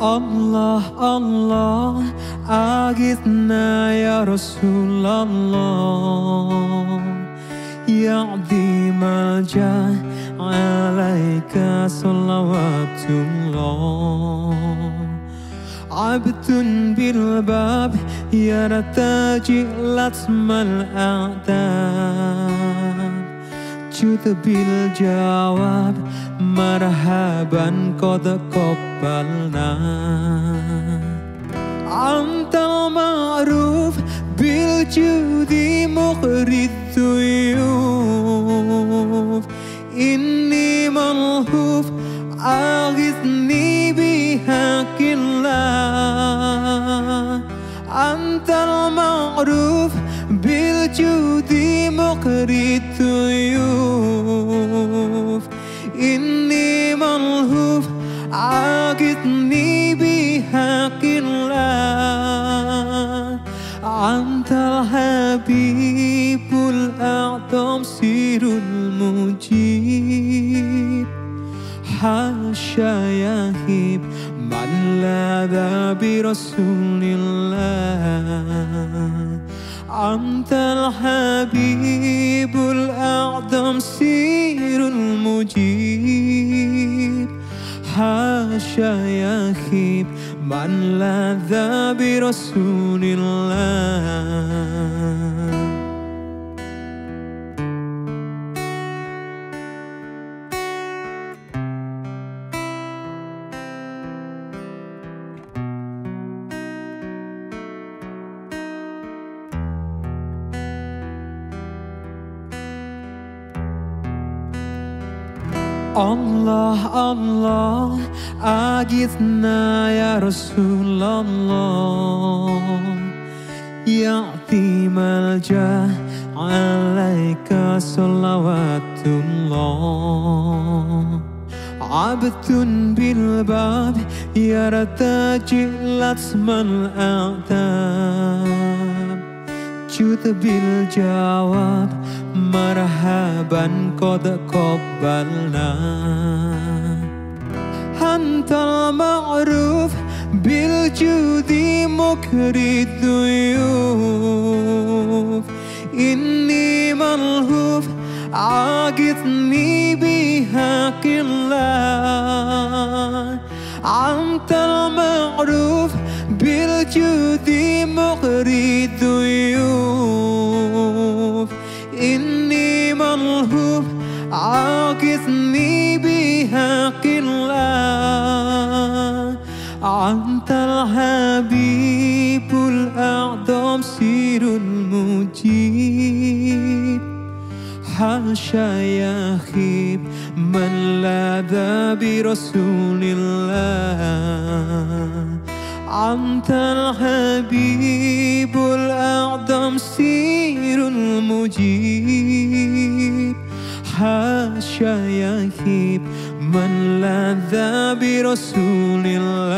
Allah, Allah, agitna ya Rasulullah. Ya'zima jah alaika salawatullah. Abdun bilbab ya ratajilat mal'adah juta bil jawab marhaban kota kopalna antal ma'ruf bil judi mukrit tuyuf ini malhuf bihakin lah antal ma'ruf bil judi mukrit tuyuf إني ملهوف عاقدني بحق الله أنت الحبيب الأعظم سير المجيب حاشا يهيب من لدى برسول الله أنت الحبيب الأعظم حاشا يخيب من لذى برسول الله Allah, Allah, agitna ya Rasulullah Ya timalja alaika salawatullah abdun bilbab ya ratajilat man altab Jut bil jawab marah ban qad qabbalna antal ma'ruf bil judi mukridu yuf inni malhuf agitni bihaqillah antal ma'ruf bil judi mukridu yuf inni عاكسني بها قلة أنت الحبيب الأعظم سير المجيب حاشا يخيب من لدى برسول الله أنت الحبيب الأعظم سير المجيب حاشا يهيب من لذى برسول الله